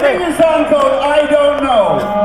Sing a song called I Don't Know.